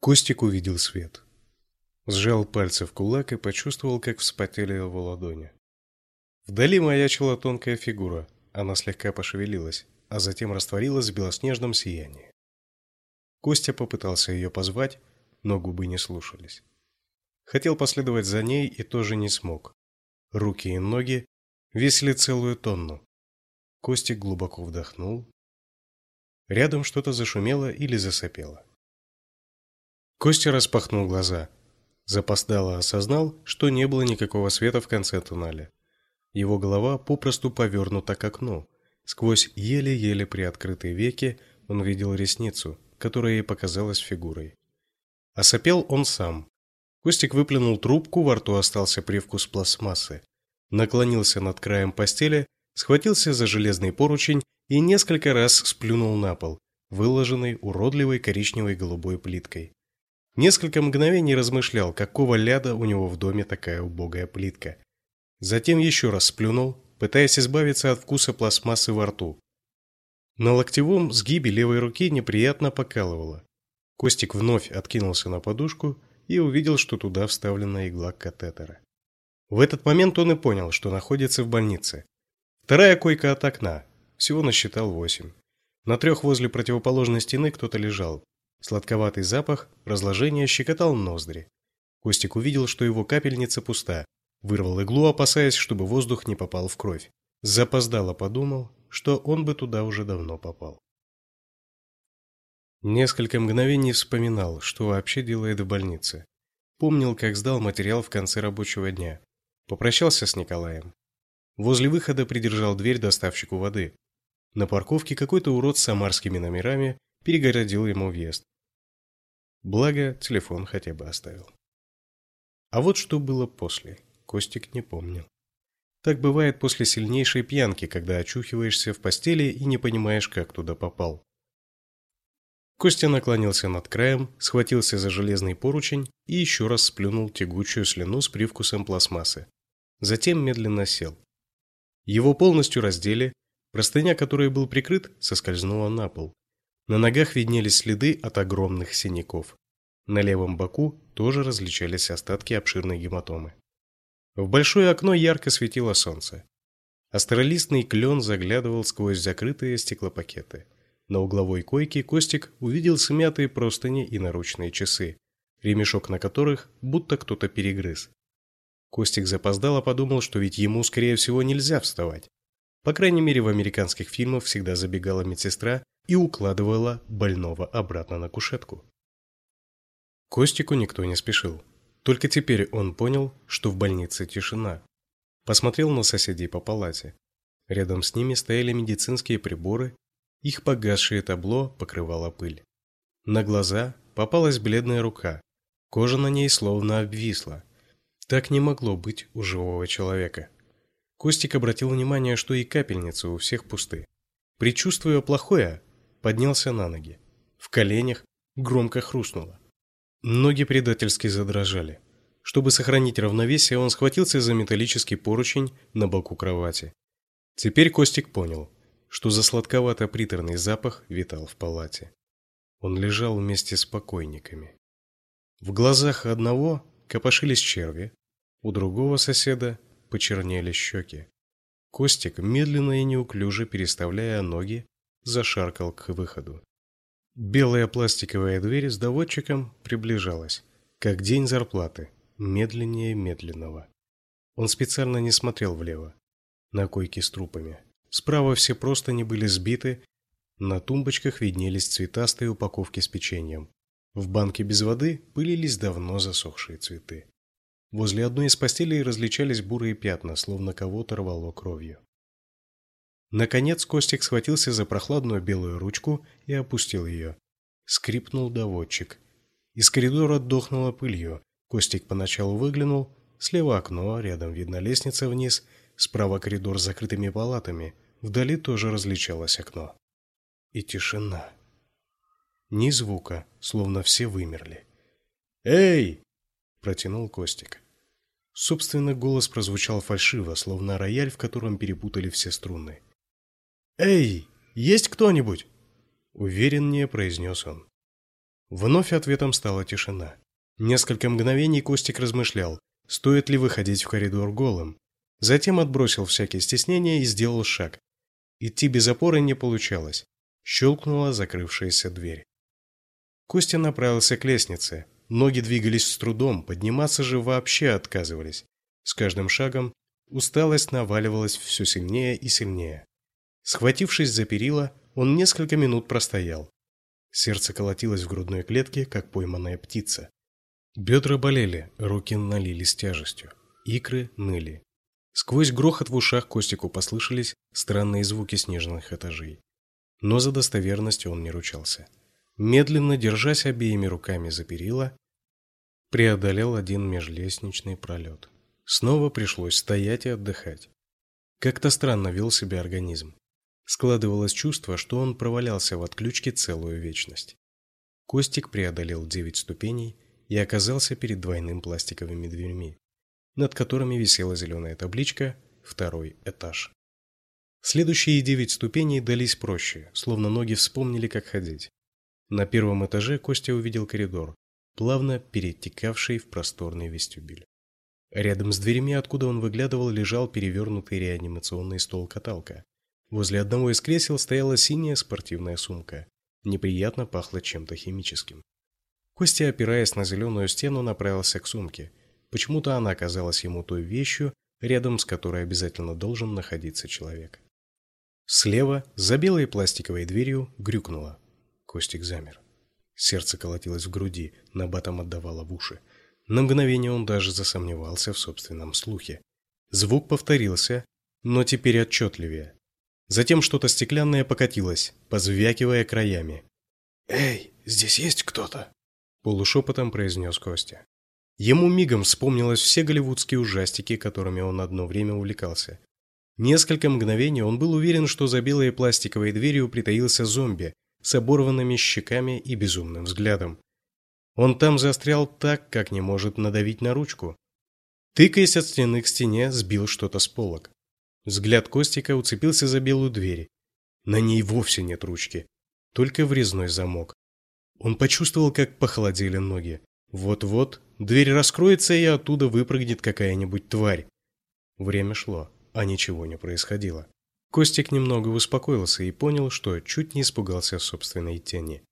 Костик увидел свет. Сжал пальцы в кулак и почувствовал, как вспотели его ладони. Вдали маячила тонкая фигура. Она слегка пошевелилась, а затем растворилась в белоснежном сиянии. Костя попытался ее позвать, но губы не слушались. Хотел последовать за ней и тоже не смог. Руки и ноги весили целую тонну. Костик глубоко вдохнул. Рядом что-то зашумело или засопело. Костя распахнул глаза. Запоздало осознал, что не было никакого света в конце туннеля. Его голова попросту повернута к окну. Сквозь еле-еле приоткрытые веки он видел ресницу, которая ей показалась фигурой. А сопел он сам. Костик выплюнул трубку, во рту остался привкус пластмассы. Наклонился над краем постели, схватился за железный поручень и несколько раз сплюнул на пол, выложенный уродливой коричневой голубой плиткой. Несколько мгновений размышлял, какого ляда у него в доме такая убогая плитка. Затем еще раз сплюнул, пытаясь избавиться от вкуса пластмассы во рту. На локтевом сгибе левой руки неприятно покалывало. Костик вновь откинулся на подушку и увидел, что туда вставлена игла катетера. В этот момент он и понял, что находится в больнице. Вторая койка от окна. Всего насчитал восемь. На трех возле противоположной стены кто-то лежал. Сладковатый запах разложения щекотал ноздри. Костик увидел, что его капельница пуста. Вырвал иглу, опасаясь, чтобы воздух не попал в кровь. Запоздало подумал, что он бы туда уже давно попал. Несколько мгновений вспоминал, что вообще делает в больнице. Помнил, как сдал материал в конце рабочего дня. Попрощался с Николаем. Возле выхода придержал дверь доставщику воды. На парковке какой-то урод с самарскими номерами перегородил ему въезд. Благо, телефон хотя бы оставил. А вот что было после, Костик не помнил. Так бывает после сильнейшей пьянки, когда очухиваешься в постели и не понимаешь, как туда попал. Костя наклонился над краем, схватился за железный поручень и еще раз сплюнул тягучую слюну с привкусом пластмассы. Затем медленно сел. Его полностью раздели, простыня, которой был прикрыт, соскользнула на пол. На ногах виднелись следы от огромных синяков. На левом боку тоже различались остатки обширной гематомы. В большое окно ярко светило солнце. Астролистный клен заглядывал сквозь закрытые стеклопакеты. На угловой койке Костик увидел смятые простыни и наручные часы, ремешок на которых будто кто-то перегрыз. Костик запоздало подумал, что ведь ему, скорее всего, нельзя вставать. По крайней мере, в американских фильмах всегда забегала медсестра и укладывала больного обратно на кушетку. Костику никто не спешил. Только теперь он понял, что в больнице тишина. Посмотрел на соседей по палате. Рядом с ними стояли медицинские приборы, их погасшее табло покрывала пыль. На глаза попалась бледная рука. Кожа на ней словно обвисла. Так не могло быть у живого человека. Костик обратил внимание, что и капельницы у всех пусты. Причувствуя плохое, поднялся на ноги. В коленях громко хрустнуло. Ноги предательски задрожали. Чтобы сохранить равновесие, он схватился за металлический поручень на боку кровати. Теперь Костик понял, что за сладковато-приторный запах витал в палате. Он лежал вместе с покойниками. В глазах одного копошились черви, у другого соседа почернели щеки. Костик, медленно и неуклюже переставляя ноги, зашаркал к выходу. Белая пластиковая дверь с доводчиком приближалась, как день зарплаты, медленнее медленного. Он специально не смотрел влево, на койки с трупами. Справа все просто не были сбиты, на тумбочках виднелись цветастые упаковки с печеньем. В банке без воды пылились давно засохшие цветы. Возле одной из постелей различались бурые пятна, словно кого-то рвало кровью. Наконец Костик схватился за прохладную белую ручку и опустил ее. Скрипнул доводчик. Из коридора дохнуло пылью. Костик поначалу выглянул. Слева окно, рядом видна лестница вниз. Справа коридор с закрытыми палатами. Вдали тоже различалось окно. И тишина. Ни звука, словно все вымерли. «Эй!» протянул Костик. Собственный голос прозвучал фальшиво, словно рояль, в котором перепутали все струны. "Эй, есть кто-нибудь?" увереннее произнес он. Вновь ответом стала тишина. Несколько мгновений Костик размышлял, стоит ли выходить в коридор голым. Затем отбросил всякие стеснения и сделал шаг. Идти без опоры не получалось. Щелкнула закрывшаяся дверь. Костя направился к лестнице. Ноги двигались с трудом, подниматься же вообще отказывались. С каждым шагом усталость наваливалась все сильнее и сильнее. Схватившись за перила, он несколько минут простоял. Сердце колотилось в грудной клетке, как пойманная птица. Бедра болели, руки налились тяжестью, икры ныли. Сквозь грохот в ушах Костику послышались странные звуки снежных этажей. Но за достоверность он не ручался. Медленно, держась обеими руками за перила, преодолел один межлестничный пролет. Снова пришлось стоять и отдыхать. Как-то странно вел себя организм. Складывалось чувство, что он провалялся в отключке целую вечность. Костик преодолел девять ступеней и оказался перед двойным пластиковыми дверьми, над которыми висела зеленая табличка «Второй этаж». Следующие девять ступеней дались проще, словно ноги вспомнили, как ходить. На первом этаже Костя увидел коридор, плавно перетекавший в просторный вестибюль. Рядом с дверями, откуда он выглядывал, лежал перевернутый реанимационный стол-каталка, Возле одного из кресел стояла синяя спортивная сумка. Неприятно пахло чем-то химическим. Костя, опираясь на зеленую стену, направился к сумке. Почему-то она оказалась ему той вещью, рядом с которой обязательно должен находиться человек. Слева, за белой пластиковой дверью, грюкнуло. Костик замер. Сердце колотилось в груди, набатом отдавало в уши. На мгновение он даже засомневался в собственном слухе. Звук повторился, но теперь отчетливее. Затем что-то стеклянное покатилось, позвякивая краями. «Эй, здесь есть кто-то?» Полушепотом произнес Костя. Ему мигом вспомнилось все голливудские ужастики, которыми он одно время увлекался. Несколько мгновений он был уверен, что за белой пластиковой дверью притаился зомби с оборванными щеками и безумным взглядом. Он там застрял так, как не может надавить на ручку. Тыкаясь от стены к стене, сбил что-то с полок. Взгляд Костика уцепился за белую дверь. На ней вовсе нет ручки, только врезной замок. Он почувствовал, как похолодели ноги. Вот-вот дверь раскроется и оттуда выпрыгнет какая-нибудь тварь. Время шло, а ничего не происходило. Костик немного успокоился и понял, что чуть не испугался собственной тени.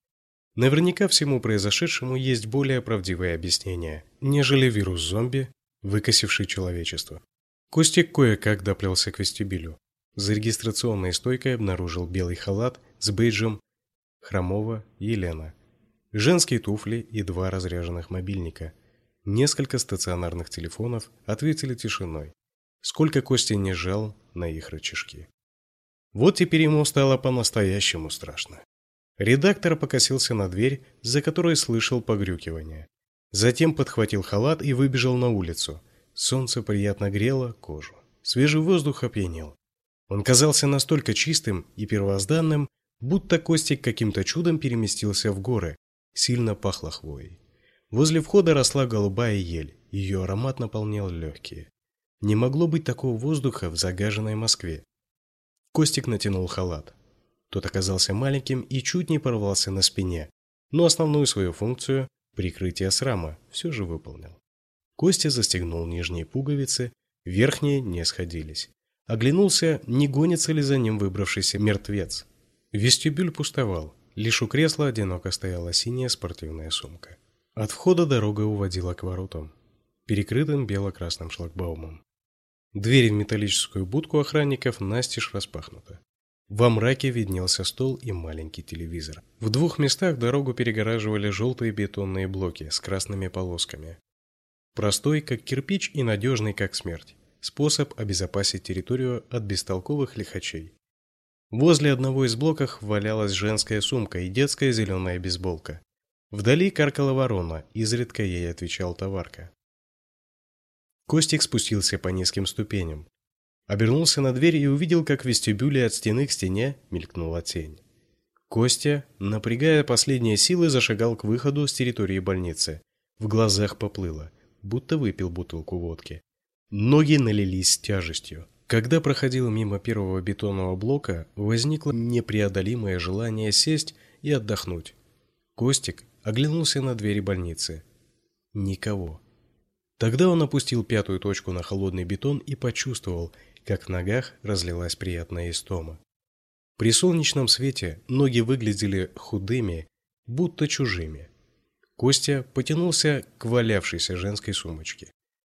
Наверняка всему произошедшему есть более правдивое объяснение, нежели вирус зомби, выкосивший человечество. Костик кое-как доплелся к вестибюлю. За регистрационной стойкой обнаружил белый халат с бейджем Хромова Елена, женские туфли и два разряженных мобильника. Несколько стационарных телефонов ответили тишиной. Сколько Костя не жал на их рычажки. Вот теперь ему стало по-настоящему страшно. Редактор покосился на дверь, за которой слышал погрюкивание. Затем подхватил халат и выбежал на улицу. Солнце приятно грело кожу. Свежий воздух опьянел. Он казался настолько чистым и первозданным, будто Костик каким-то чудом переместился в горы. Сильно пахло хвоей. Возле входа росла голубая ель, ее аромат наполнял легкие. Не могло быть такого воздуха в загаженной Москве. Костик натянул халат. Тот оказался маленьким и чуть не порвался на спине, но основную свою функцию прикрытие срама все же выполнил. Костя застегнул нижние пуговицы, верхние не сходились. Оглянулся, не гонится ли за ним выбравшийся мертвец. Вестибюль пустовал. Лишь у кресла одиноко стояла синяя спортивная сумка. От входа дорога уводила к воротам, перекрытым бело-красным шлагбаумом. Дверь в металлическую будку охранников настежь распахнута. Во мраке виднелся стол и маленький телевизор. В двух местах дорогу перегораживали желтые бетонные блоки с красными полосками. Простой, как кирпич, и надежный, как смерть. Способ обезопасить территорию от бестолковых лихачей. Возле одного из блоков валялась женская сумка и детская зеленая бейсболка. Вдали каркала ворона, изредка ей отвечал товарка. Костик спустился по низким ступеням. Обернулся на дверь и увидел, как в вестибюле от стены к стене мелькнула тень. Костя, напрягая последние силы, зашагал к выходу с территории больницы. В глазах поплыло будто выпил бутылку водки. Ноги налились тяжестью. Когда проходил мимо первого бетонного блока, возникло непреодолимое желание сесть и отдохнуть. Костик, оглянулся на двери больницы. Никого. Тогда он опустил пятую точку на холодный бетон и почувствовал, как в ногах разлилась приятная истома. При солнечном свете ноги выглядели худыми, будто чужими. Костя потянулся к валявшейся женской сумочке.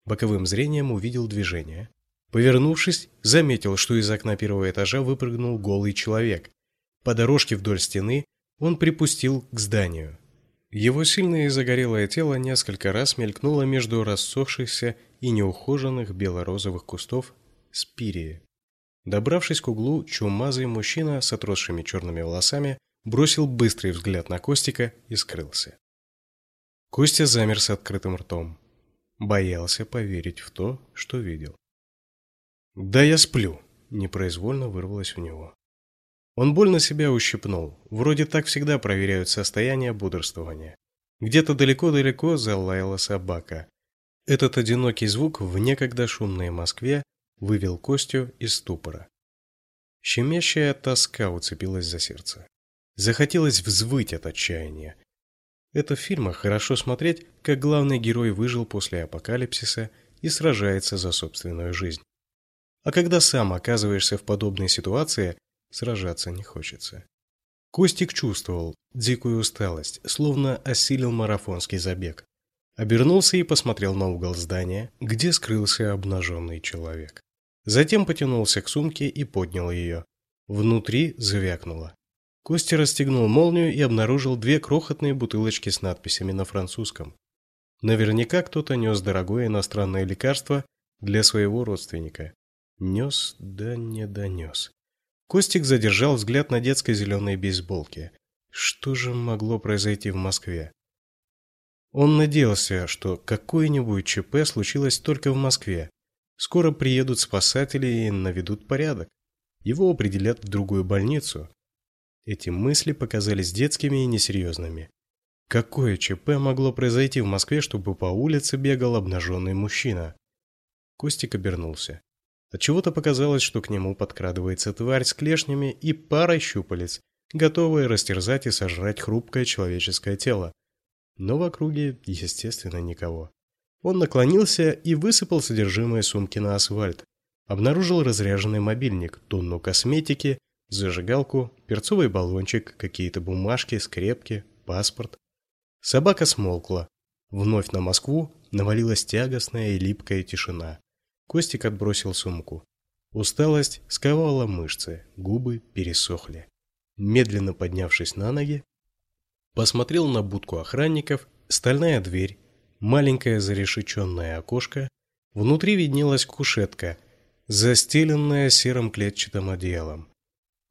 Боковым зрением увидел движение. Повернувшись, заметил, что из окна первого этажа выпрыгнул голый человек. По дорожке вдоль стены он припустил к зданию. Его сильное и загорелое тело несколько раз мелькнуло между рассохшихся и неухоженных бело-розовых кустов спирии. Добравшись к углу, чумазый мужчина с отросшими черными волосами бросил быстрый взгляд на Костика и скрылся. Костя замер с открытым ртом. Боялся поверить в то, что видел. «Да я сплю!» – непроизвольно вырвалось у него. Он больно себя ущипнул. Вроде так всегда проверяют состояние бодрствования. Где-то далеко-далеко залаяла собака. Этот одинокий звук в некогда шумной Москве вывел Костю из ступора. Щемящая тоска уцепилась за сердце. Захотелось взвыть от отчаяния. Это в фильмах хорошо смотреть, как главный герой выжил после апокалипсиса и сражается за собственную жизнь. А когда сам оказываешься в подобной ситуации, сражаться не хочется. Костик чувствовал дикую усталость, словно осилил марафонский забег. Обернулся и посмотрел на угол здания, где скрылся обнаженный человек. Затем потянулся к сумке и поднял ее. Внутри звякнуло. Костя расстегнул молнию и обнаружил две крохотные бутылочки с надписями на французском. Наверняка кто-то нес дорогое иностранное лекарство для своего родственника. Нес, да не донес. Костик задержал взгляд на детской зеленой бейсболке. Что же могло произойти в Москве? Он надеялся, что какое-нибудь ЧП случилось только в Москве, Скоро приедут спасатели и наведут порядок. Его определят в другую больницу. Эти мысли показались детскими и несерьезными. Какое ЧП могло произойти в Москве, чтобы по улице бегал обнаженный мужчина? Костик обернулся. Отчего-то показалось, что к нему подкрадывается тварь с клешнями и парой щупалец, готовая растерзать и сожрать хрупкое человеческое тело. Но в округе, естественно, никого. Он наклонился и высыпал содержимое сумки на асфальт. Обнаружил разряженный мобильник, тонну косметики, зажигалку, перцовый баллончик, какие-то бумажки, скрепки, паспорт. Собака смолкла. Вновь на Москву навалилась тягостная и липкая тишина. Костик отбросил сумку. Усталость сковала мышцы, губы пересохли. Медленно поднявшись на ноги, посмотрел на будку охранников, стальная дверь, маленькое зарешеченное окошко, внутри виднелась кушетка, застеленная серым клетчатым одеялом.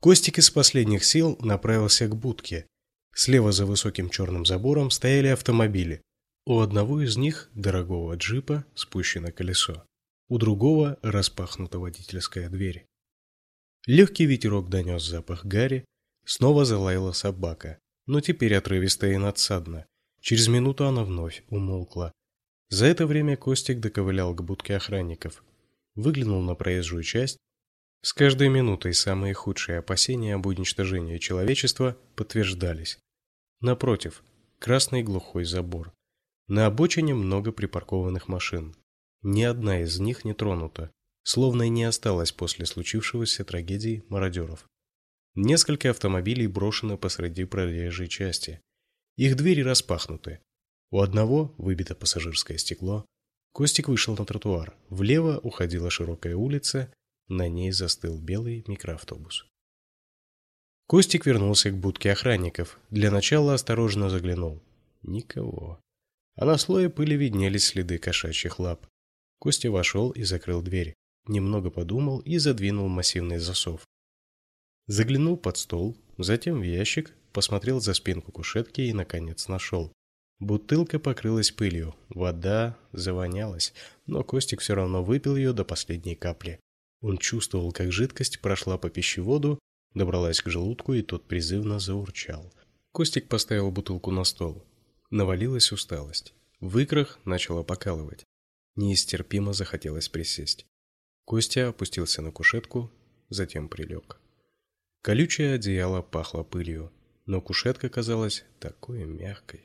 Костик из последних сил направился к будке. Слева за высоким черным забором стояли автомобили. У одного из них, дорогого джипа, спущено колесо. У другого распахнута водительская дверь. Легкий ветерок донес запах гари, снова залаяла собака, но теперь отрывисто и надсадно. Через минуту она вновь умолкла. За это время Костик доковылял к будке охранников, выглянул на проезжую часть. С каждой минутой самые худшие опасения об уничтожении человечества подтверждались. Напротив, красный глухой забор. На обочине много припаркованных машин. Ни одна из них не тронута, словно и не осталось после случившегося трагедии мародеров. Несколько автомобилей брошены посреди проезжей части. Их двери распахнуты. У одного выбито пассажирское стекло. Костик вышел на тротуар. Влево уходила широкая улица, на ней застыл белый микроавтобус. Костик вернулся к будке охранников. Для начала осторожно заглянул. Никого. А на слое пыли виднелись следы кошачьих лап. Костя вошел и закрыл дверь. Немного подумал и задвинул массивный засов. Заглянул под стол, затем в ящик, посмотрел за спинку кушетки и, наконец, нашел. Бутылка покрылась пылью, вода завонялась, но Костик все равно выпил ее до последней капли. Он чувствовал, как жидкость прошла по пищеводу, добралась к желудку, и тот призывно заурчал. Костик поставил бутылку на стол. Навалилась усталость. В икрах начало покалывать. Неистерпимо захотелось присесть. Костя опустился на кушетку, затем прилег. Колючее одеяло пахло пылью но кушетка казалась такой мягкой.